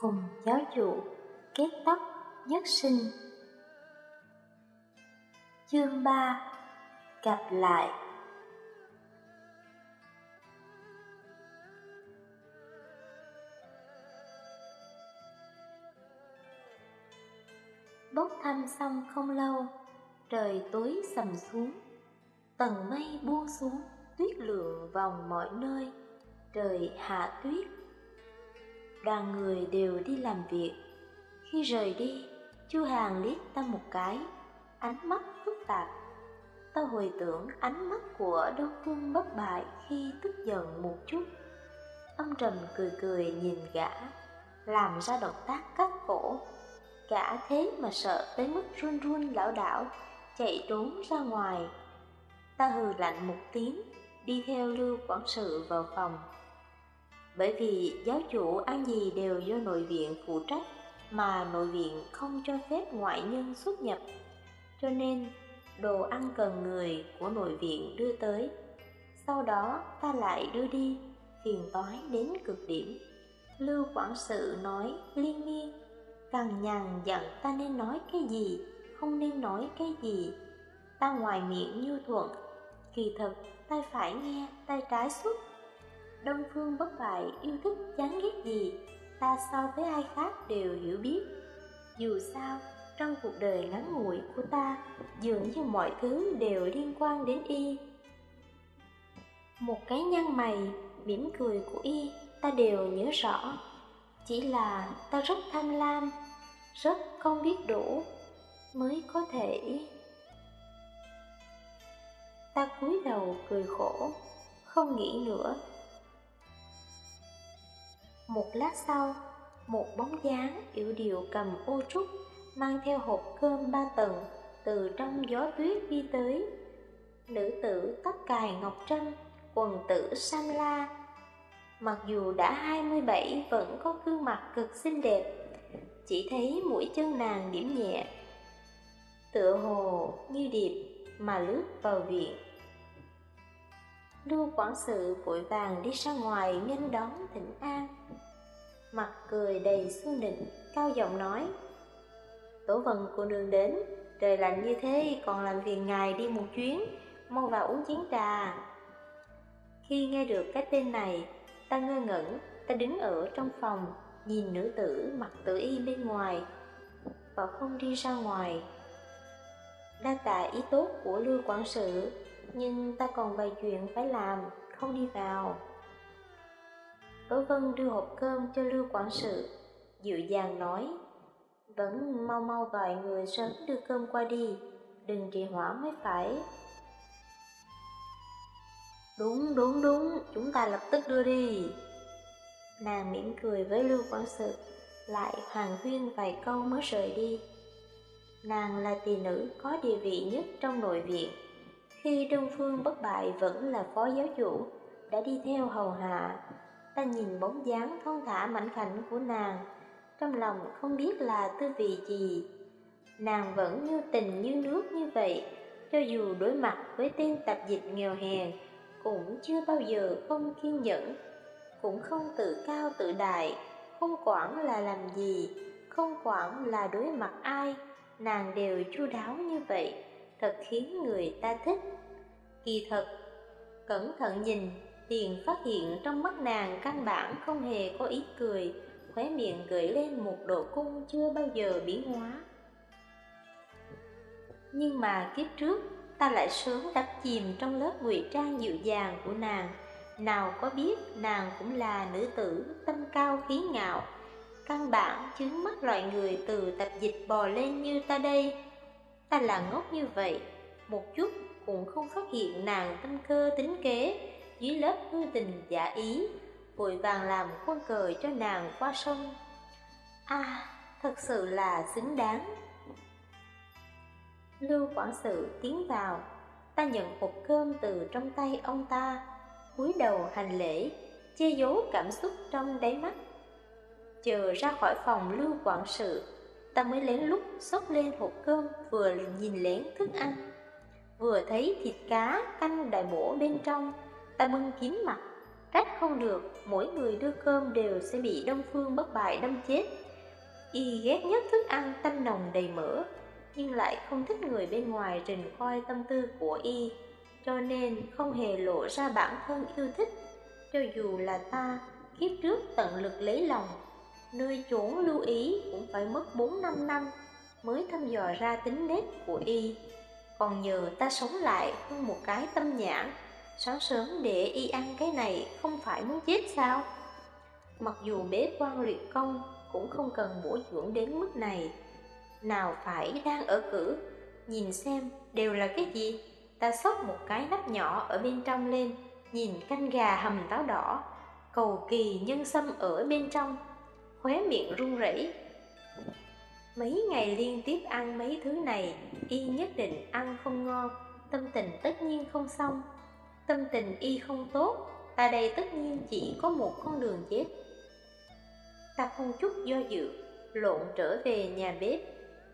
cùng giáo dụ kết tóc nhất sinh. Chương 3 gặp lại. Bốc thăm xong không lâu, trời tối sầm xuống. Tầng mây buông xuống, tuyết lượng vòng mọi nơi. Trời hạ tuyết đoàn người đều đi làm việc. Khi rời đi, Chu Hàng liếc ta một cái, ánh mắt phức tạp. Ta hồi tưởng ánh mắt của Đông Phương bất bại khi tức giận một chút. ông trầm cười cười nhìn gã, làm ra động tác cắt cổ. Gã thế mà sợ tới mức run run lảo đảo, chạy trốn ra ngoài. Ta hừ lạnh một tiếng, đi theo Lưu Quản sự vào phòng. Bởi vì giáo chủ ăn gì đều do nội viện phụ trách mà nội viện không cho phép ngoại nhân xuất nhập. Cho nên đồ ăn cần người của nội viện đưa tới. Sau đó ta lại đưa đi, phiền toái đến cực điểm. Lưu quản sự nói liên miên, cằn nhằn dặn ta nên nói cái gì, không nên nói cái gì. Ta ngoài miệng như thuận, kỳ thực tay phải nghe, tay trái xuất Đông Phương bất bại yêu thích chán ghét gì, ta so với ai khác đều hiểu biết. Dù sao, trong cuộc đời ngắn ngủi của ta, dường như mọi thứ đều liên quan đến y. Một cái nhăn mày, mỉm cười của y, ta đều nhớ rõ. Chỉ là ta rất tham lam, rất không biết đủ, mới có thể... Ta cúi đầu cười khổ, không nghĩ nữa một lát sau, một bóng dáng yểu điệu cầm ô trúc, mang theo hộp cơm ba tầng, từ trong gió tuyết đi tới. Nữ tử tóc cài ngọc trâm, quần tử sam la. Mặc dù đã 27 vẫn có gương mặt cực xinh đẹp, chỉ thấy mũi chân nàng điểm nhẹ. Tựa hồ như điệp mà lướt vào viện. Lưu quản sự vội vàng đi ra ngoài nghênh đón thịnh an Mặt cười đầy xuân nịnh, cao giọng nói. Tổ vần của đường đến, trời lạnh như thế còn làm phiền ngài đi một chuyến, mau vào uống chén trà. Khi nghe được cái tên này, ta ngơ ngẩn, ta đứng ở trong phòng, nhìn nữ tử mặc tử y bên ngoài Và không đi ra ngoài. Đa tạ ý tốt của lưu quản sự nhưng ta còn vài chuyện phải làm, không đi vào. Tố Vân đưa hộp cơm cho Lưu Quản sự, dịu dàng nói, vẫn mau mau gọi người sớm đưa cơm qua đi, đừng trì hoãn mới phải. Đúng, đúng, đúng, chúng ta lập tức đưa đi. Nàng mỉm cười với Lưu Quản sự, lại hoàng huyên vài câu mới rời đi. Nàng là tỷ nữ có địa vị nhất trong nội viện, khi Đông Phương bất bại vẫn là phó giáo chủ, đã đi theo hầu hạ, ta nhìn bóng dáng thon thả mảnh khảnh của nàng, trong lòng không biết là tư vị gì. Nàng vẫn như tình như nước như vậy, cho dù đối mặt với tên tạp dịch nghèo hèn, cũng chưa bao giờ không kiên nhẫn, cũng không tự cao tự đại, không quản là làm gì, không quản là đối mặt ai, nàng đều chu đáo như vậy thật khiến người ta thích. Kỳ thật, cẩn thận nhìn, tiền phát hiện trong mắt nàng căn bản không hề có ý cười, khóe miệng gửi lên một độ cung chưa bao giờ biến hóa. Nhưng mà kiếp trước, ta lại sớm đắm chìm trong lớp ngụy trang dịu dàng của nàng, nào có biết nàng cũng là nữ tử tâm cao khí ngạo, căn bản chứng mắt loại người từ tập dịch bò lên như ta đây. Ta là ngốc như vậy, một chút cũng không phát hiện nàng tâm cơ tính kế dưới lớp hư tình giả ý, vội vàng làm quân cờ cho nàng qua sông. À, thật sự là xứng đáng. Lưu quản sự tiến vào, ta nhận hộp cơm từ trong tay ông ta, cúi đầu hành lễ, che giấu cảm xúc trong đáy mắt. Chờ ra khỏi phòng lưu quản sự, ta mới lén lút xốc lên hộp cơm vừa nhìn lén thức ăn vừa thấy thịt cá canh đại bổ bên trong ta bưng kín mặt Trách không được, mỗi người đưa cơm đều sẽ bị Đông Phương bất bại đâm chết. Y ghét nhất thức ăn tanh nồng đầy mỡ, nhưng lại không thích người bên ngoài trình coi tâm tư của Y, cho nên không hề lộ ra bản thân yêu thích. Cho dù là ta, kiếp trước tận lực lấy lòng, nơi chốn lưu ý cũng phải mất 4-5 năm mới thăm dò ra tính nết của Y. Còn nhờ ta sống lại hơn một cái tâm nhãn Sáng sớm để y ăn cái này không phải muốn chết sao? Mặc dù bế quan luyện công cũng không cần bổ dưỡng đến mức này. Nào phải đang ở cử, Nhìn xem đều là cái gì. Ta xốc một cái nắp nhỏ ở bên trong lên, Nhìn canh gà hầm táo đỏ, Cầu kỳ nhân sâm ở bên trong, Khóe miệng run rẩy. Mấy ngày liên tiếp ăn mấy thứ này, Y nhất định ăn không ngon, Tâm tình tất nhiên không xong. Tâm tình y không tốt Ta đây tất nhiên chỉ có một con đường chết. Ta không chút do dự Lộn trở về nhà bếp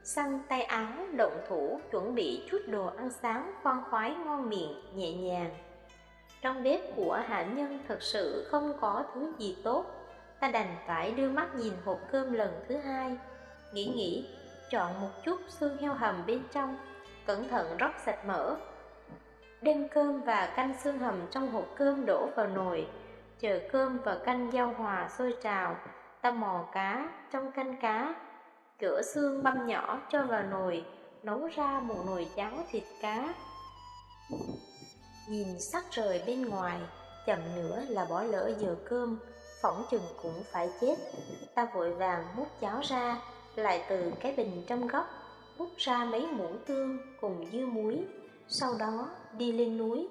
Săn tay áo, động thủ Chuẩn bị chút đồ ăn sáng Khoan khoái ngon miệng, nhẹ nhàng. Trong bếp của hạ nhân Thật sự không có thứ gì tốt. Ta đành phải đưa mắt nhìn hộp cơm lần thứ hai Nghĩ nghĩ Chọn một chút xương heo hầm bên trong Cẩn thận rót sạch mỡ đem cơm và canh xương hầm trong hộp cơm đổ vào nồi, chờ cơm và canh giao hòa sôi trào, ta mò cá trong canh cá, cửa xương băm nhỏ cho vào nồi, nấu ra một nồi cháo thịt cá. Nhìn sắc trời bên ngoài, chậm nữa là bỏ lỡ giờ cơm, phỏng chừng cũng phải chết. Ta vội vàng múc cháo ra, lại từ cái bình trong góc, múc ra mấy muỗng tương cùng dưa muối, sau đó đi lên núi.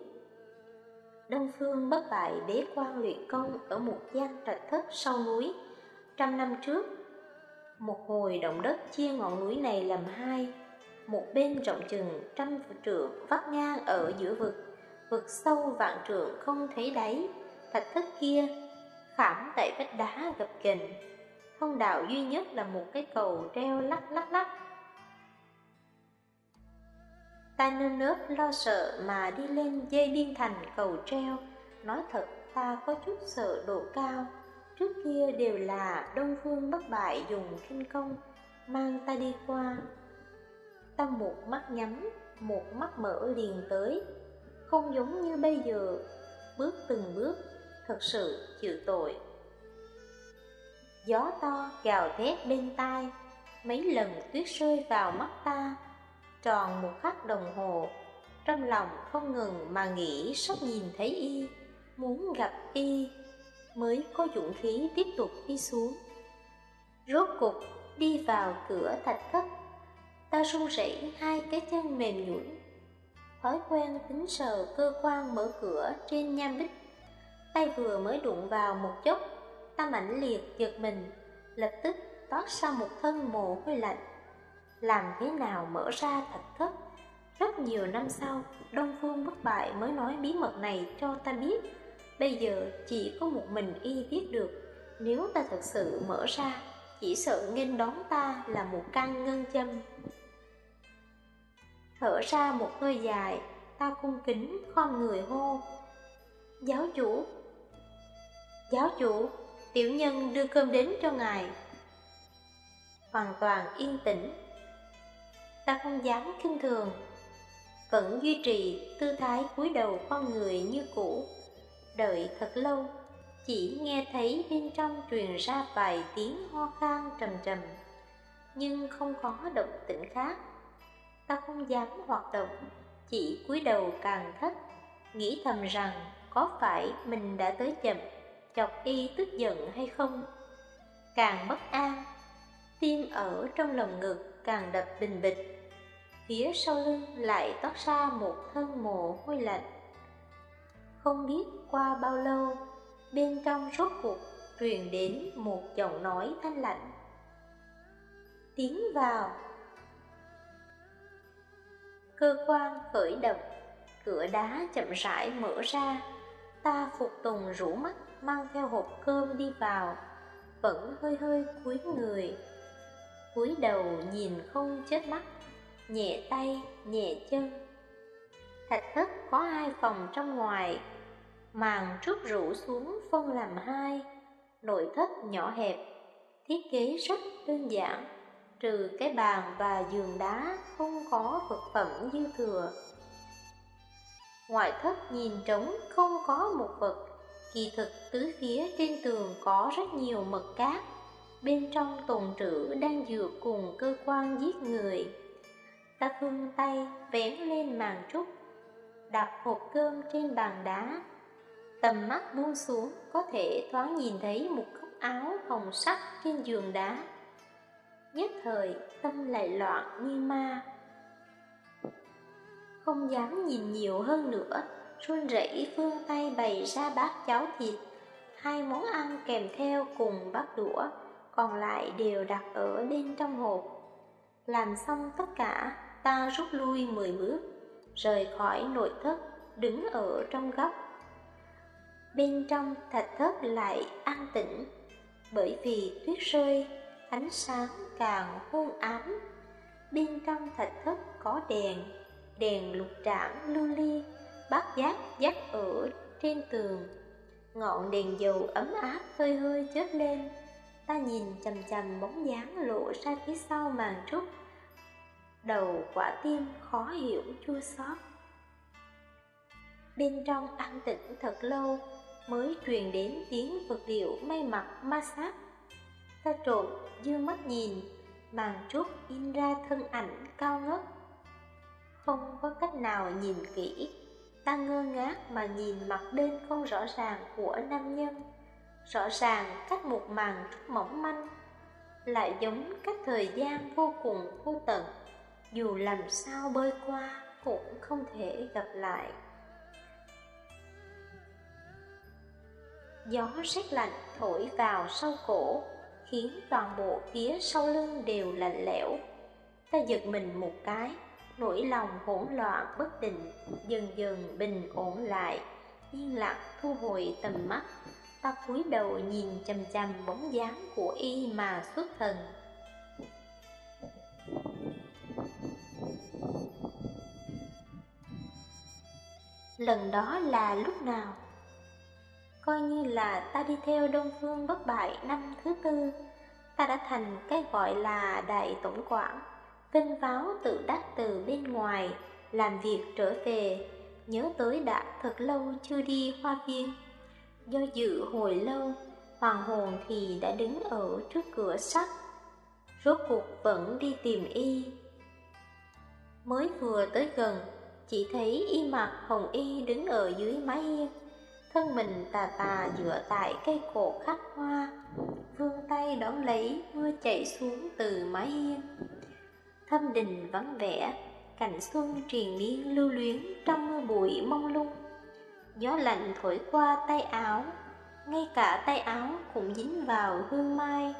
Đông Phương bất bại bế quan luyện công ở một gian trạch thất sau núi. Trăm năm trước, một hồi động đất chia ngọn núi này làm hai, một bên rộng chừng trăm trượng vắt ngang ở giữa vực, vực sâu vạn trượng không thấy đáy, thạch thất kia khảm tại vách đá gập ghềnh. Thông đạo duy nhất là một cái cầu treo lắc lắc lắc Ta nơm nớp lo sợ mà đi lên dây điên thành cầu treo. Nói thật ta có chút sợ độ cao. Trước kia đều là Đông Phương bất bại dùng kinh công Mang ta đi qua. Ta một mắt nhắm, một mắt mở liền tới. Không giống như bây giờ Bước từng bước, thật sự chịu tội. Gió to gào thét bên tai Mấy lần tuyết rơi vào mắt ta tròn một khắc đồng hồ. Trong lòng không ngừng mà nghĩ, sắp nhìn thấy y, muốn gặp y, mới có dũng khí tiếp tục đi xuống. Rốt cục, đi vào cửa thạch thất, ta run rẩy hai cái chân mềm nhũn. Thói quen tính sờ cơ quan mở cửa trên nham bích tay vừa mới đụng vào một chốc, ta mãnh liệt giật mình, lập tức toát ra một thân mồ hôi lạnh làm thế nào mở ra thạch thất. Rất nhiều năm sau, Đông Phương bất bại mới nói bí mật này cho ta biết. Bây giờ chỉ có một mình y biết được, nếu ta thật sự mở ra, chỉ sợ nghênh đón ta là một căn ngân châm. Thở ra một hơi dài, ta cung kính khom người hô. Giáo chủ! Giáo chủ! Tiểu nhân đưa cơm đến cho ngài. Hoàn toàn yên tĩnh, ta không dám kinh thường. Vẫn duy trì tư thái cúi đầu con người như cũ. Đợi thật lâu, chỉ nghe thấy bên trong truyền ra vài tiếng ho khan trầm trầm, nhưng không có động tĩnh khác. Ta không dám hoạt động, chỉ cúi đầu càng thấp, nghĩ thầm rằng có phải mình đã tới chậm, chọc y tức giận hay không. Càng bất an, tim ở trong lồng ngực càng đập bình bịch. Phía sau lưng lại toát ra một thân mồ hôi lạnh. Không biết qua bao lâu, Bên trong rốt cuộc truyền đến một giọng nói thanh lạnh. Tiến vào. Cơ quan khởi động, Cửa đá chậm rãi mở ra. Ta phục tùng rủ mắt, Mang theo hộp cơm đi vào. Vẫn hơi hơi cúi người. Cúi đầu nhìn không chết mắt nhẹ tay, nhẹ chân. Thạch thất có hai phòng trong ngoài, Màn trúc rủ xuống phân làm hai, nội thất nhỏ hẹp, thiết kế rất đơn giản, trừ cái bàn và giường đá không có vật phẩm dư thừa. Ngoại thất nhìn trống không có một vật, kỳ thực tứ phía trên tường có rất nhiều mật cát, bên trong tồn trữ đang dựa cùng cơ quan giết người. Ta vươn tay vén lên màn trúc, đặt hộp cơm trên bàn đá. Tầm mắt buông xuống có thể thoáng nhìn thấy một góc áo hồng sắc trên giường đá. Nhất thời tâm lại loạn như ma. Không dám nhìn nhiều hơn nữa, run rẩy phương tay bày ra bát cháo thịt, hai món ăn kèm theo cùng bát đũa, còn lại đều đặt ở bên trong hộp. Làm xong tất cả, ta rút lui 10 bước, rời khỏi nội thất, đứng ở trong góc. Bên trong thạch thất lại an tĩnh, bởi vì tuyết rơi, ánh sáng càng hôn ám. Bên trong thạch thất có đèn, đèn lục trảng lưu ly, bát giác dắt ở trên tường. Ngọn đèn dầu ấm áp hơi hơi chớp lên, ta nhìn chầm chầm bóng dáng lộ ra phía sau màn trúc đầu quả tim khó hiểu chua xót. Bên trong an tĩnh thật lâu mới truyền đến tiếng vật liệu may mặc ma sát ta trộn dương mắt nhìn màn trúc in ra thân ảnh cao ngất. Không có cách nào nhìn kỹ, ta ngơ ngác mà nhìn mặt bên không rõ ràng của nam nhân. Rõ ràng cách một màn trúc mỏng manh, lại giống cách thời gian vô cùng vô tận dù làm sao bơi qua cũng không thể gặp lại. Gió rét lạnh thổi vào sau cổ, khiến toàn bộ phía sau lưng đều lạnh lẽo. Ta giật mình một cái, nỗi lòng hỗn loạn bất định dần dần bình ổn lại, yên lặng thu hồi tầm mắt. Ta cúi đầu nhìn chằm chằm bóng dáng của y mà xuất thần. Lần đó là lúc nào? Coi như là ta đi theo đông phương bất bại năm thứ tư. Ta đã thành cái gọi là đại tổng quản vinh váo tự đắc từ bên ngoài, làm việc trở về. Nhớ tới đã thật lâu chưa đi hoa viên. Do dự hồi lâu, hoàng hồn thì đã đứng ở trước cửa sắt. Rốt cuộc vẫn đi tìm y. Mới vừa tới gần chỉ thấy y mặc hồng y đứng ở dưới mái hiên. Thân mình tà tà dựa tại cây cột khắc hoa. Vươn tay đón lấy mưa chảy xuống từ mái hiên. Thâm đình vắng vẻ, cảnh xuân triền miên lưu luyến trong mưa bụi mông lung. Gió lạnh thổi qua tay áo, ngay cả tay áo cũng dính vào hương mai.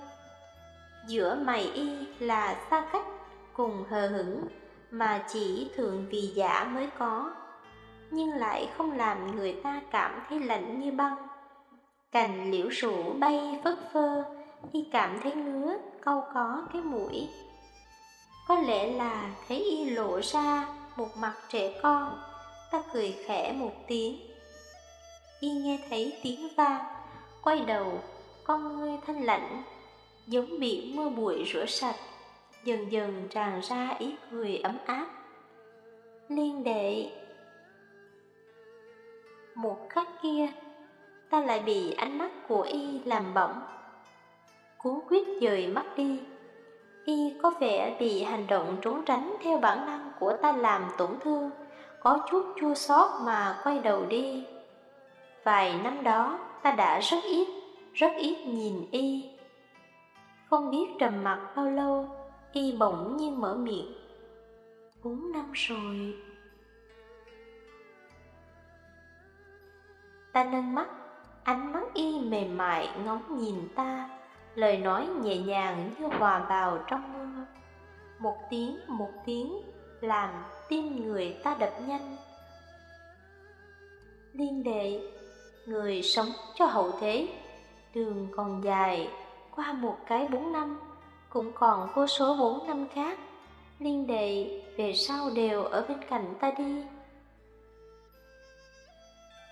Giữa mày y là xa cách cùng hờ hững mà chỉ thường vì giả mới có, nhưng lại không làm người ta cảm thấy lạnh như băng. Cành liễu rủ bay phất phơ y cảm thấy ngứa câu có cái mũi. Có lẽ là thấy y lộ ra một mặt trẻ con, ta cười khẽ một tiếng. Y nghe thấy tiếng vang, quay đầu, con ngươi thanh lạnh, giống bị mưa bụi rửa sạch dần dần tràn ra ý cười ấm áp. Liên đệ, một khắc kia, ta lại bị ánh mắt của y làm bỏng. Cuốn quyết dời mắt đi, y có vẻ bị hành động trốn tránh theo bản năng của ta làm tổn thương, có chút chua xót mà quay đầu đi. Vài năm đó, ta đã rất ít rất ít nhìn y. Không biết trầm mặc bao lâu y bỗng nhiên mở miệng. Bốn năm rồi. Ta nâng mắt, ánh mắt y mềm mại ngóng nhìn ta, lời nói nhẹ nhàng như hòa vào trong mưa. Một tiếng một tiếng, làm tim người ta đập nhanh. Liên đệ, người sống cho hậu thế, đường còn dài qua một cái bốn năm cũng còn vô số bốn năm khác. Liên đệ về sau đều ở bên cạnh ta đi.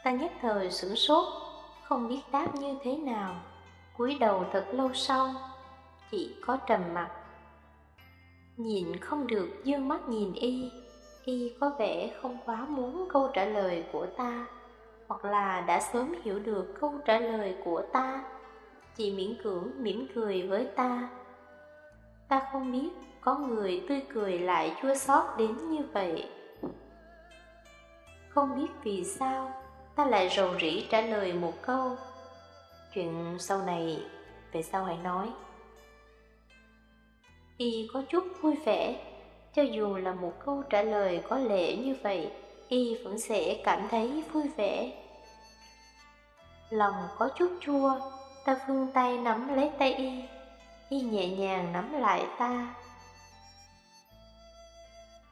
Ta nhất thời sửng sốt, không biết đáp như thế nào, cúi đầu thật lâu sau, chỉ có trầm mặt. Nhìn không được dương mắt nhìn y, y có vẻ không quá muốn câu trả lời của ta, hoặc là đã sớm hiểu được câu trả lời của ta, chỉ miễn cưỡng mỉm cười với ta. Ta không biết có người tươi cười lại chua xót đến như vậy. Không biết vì sao, ta lại rầu rĩ trả lời một câu. Chuyện sau này, về sau hãy nói. Y có chút vui vẻ, cho dù là một câu trả lời có lệ như vậy, Y vẫn sẽ cảm thấy vui vẻ. Lòng có chút chua, ta vươn tay nắm lấy tay Y, Y nhẹ nhàng nắm lại ta.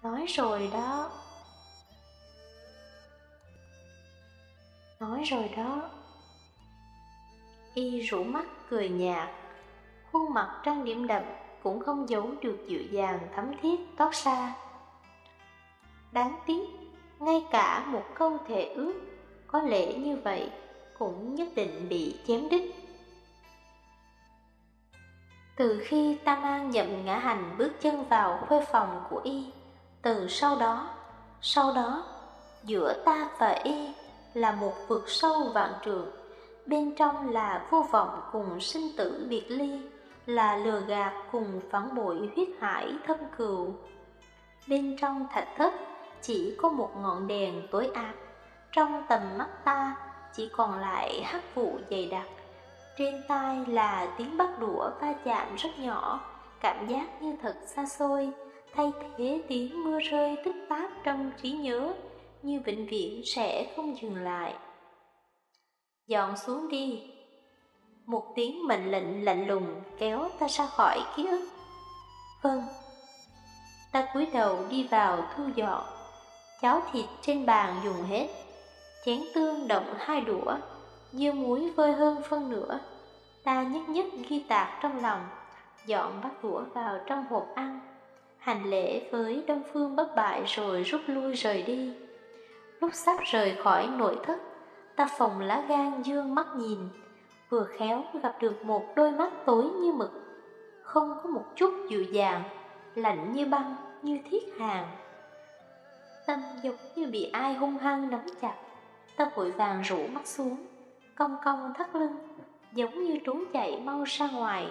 Nói rồi đó. Nói rồi đó. Y rủ mắt cười nhạt, khuôn mặt trang điểm đậm cũng không giấu được dịu dàng thấm thiết toát xa. Đáng tiếc, ngay cả một câu thể ước có lẽ như vậy cũng nhất định bị chém đứt. Từ khi tam an nhậm ngã hành bước chân vào khuê phòng của y, từ sau đó, sau đó, giữa ta và y là một vực sâu vạn trường, bên trong là vô vọng cùng sinh tử biệt ly là lừa gạt cùng phản bội huyết hải thâm cừu. Bên trong thạch thất chỉ có một ngọn đèn tối áp, trong tầm mắt ta chỉ còn lại hắc vụ dày đặc. Trên tai là tiếng bắt đũa va chạm rất nhỏ, cảm giác như thật xa xôi, thay thế tiếng mưa rơi tích táp trong trí nhớ, như vĩnh viễn sẽ không dừng lại. Dọn xuống đi, một tiếng mệnh lệnh lạnh lùng kéo ta ra khỏi ký ức. Vâng. Ta cúi đầu đi vào thu dọn. Cháo thịt trên bàn dùng hết. Chén tương động hai đũa, dưa muối vơi hơn phân nửa. Ta nhất nhất ghi tạc trong lòng, dọn bát đũa vào trong hộp ăn. Hành lễ với Đông Phương bất bại rồi rút lui rời đi. Lúc sắp rời khỏi nội thất, ta phòng lá gan dương mắt nhìn, vừa khéo gặp được một đôi mắt tối như mực, không có một chút dịu dàng, lạnh như băng, như thiết hàng. Tâm giống như bị ai hung hăng nắm chặt, ta vội vàng rủ mắt xuống, cong cong thắt lưng, giống như trốn chạy mau ra ngoài.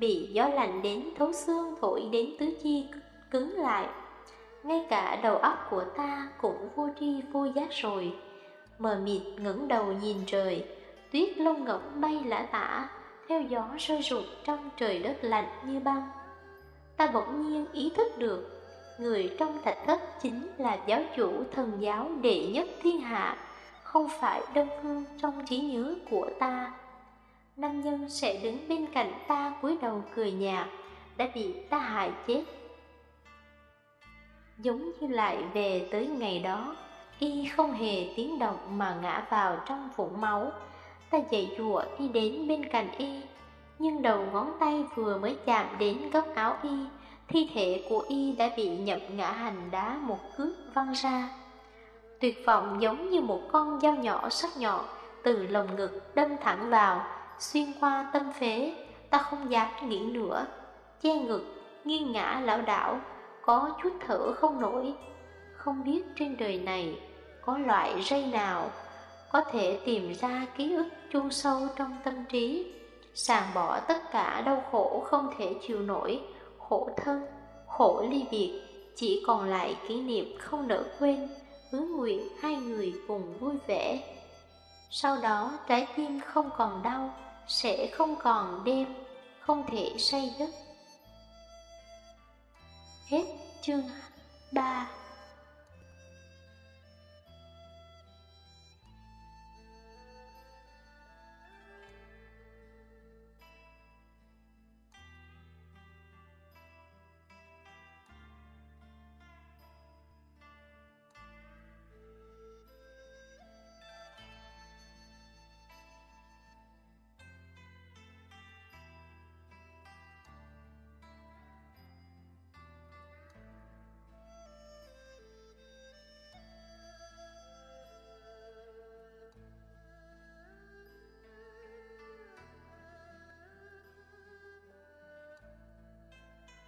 Bị gió lạnh đến thấu xương thổi đến tứ chi cứng lại, ngay cả đầu óc của ta cũng vô tri vô giác rồi, mờ mịt ngẩng đầu nhìn trời, tuyết lông ngỗng bay lả tả, theo gió rơi rụt trong trời đất lạnh như băng. Ta bỗng nhiên ý thức được, người trong thạch thất chính là giáo chủ thần giáo đệ nhất thiên hạ, không phải đông phương trong trí nhớ của ta. Nam nhân sẽ đứng bên cạnh ta cúi đầu cười nhạt, đã bị ta hại chết. Giống như lại về tới ngày đó, y không hề tiếng động mà ngã vào trong vũng máu, Ta dậy dùa đi đến bên cạnh y Nhưng đầu ngón tay vừa mới chạm đến góc áo y Thi thể của y đã bị nhậm ngã hành đá một cước văng ra Tuyệt vọng giống như một con dao nhỏ sắc nhọn Từ lồng ngực đâm thẳng vào. Xuyên qua tâm phế Ta không dám nghĩ nữa. Che ngực, nghiêng ngã lão đảo Có chút thở không nổi. Không biết trên đời này Có loại dây nào có thể tìm ra ký ức chôn sâu trong tâm trí, sàng bỏ tất cả đau khổ không thể chịu nổi, khổ thân, khổ ly biệt, chỉ còn lại kỷ niệm không nỡ quên, hứa nguyện hai người cùng vui vẻ. Sau đó trái tim không còn đau, sẽ không còn đêm, không thể say giấc. Hết chương 3